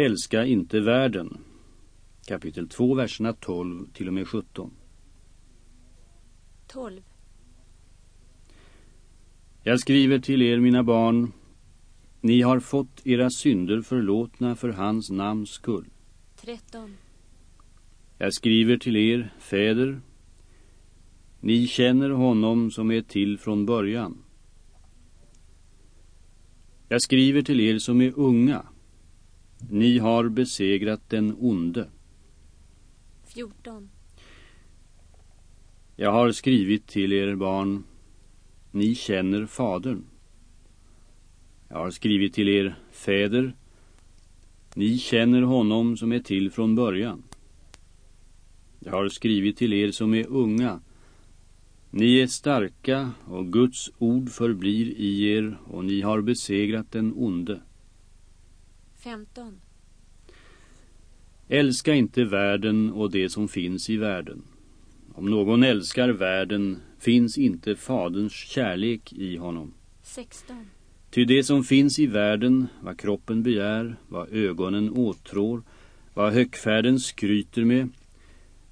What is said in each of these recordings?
Älska inte världen. Kapitel 2, verserna 12 till och med 17. 12. Jag skriver till er, mina barn. Ni har fått era synder förlåtna för hans namns skull. 13. Jag skriver till er, fäder. Ni känner honom som är till från början. Jag skriver till er som är unga. Ni har besegrat den onde. 14. Jag har skrivit till er barn. Ni känner fadern. Jag har skrivit till er fäder. Ni känner honom som är till från början. Jag har skrivit till er som är unga. Ni är starka och Guds ord förblir i er och ni har besegrat den onde. 15. Älska inte världen och det som finns i världen. Om någon älskar världen finns inte faderns kärlek i honom. 16. Ty det som finns i världen, vad kroppen begär, vad ögonen åtrår, vad högfärden skryter med,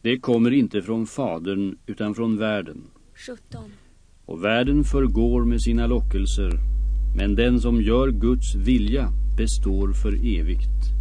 det kommer inte från fadern utan från världen. 17. Och världen förgår med sina lockelser, men den som gör Guds vilja består för evigt.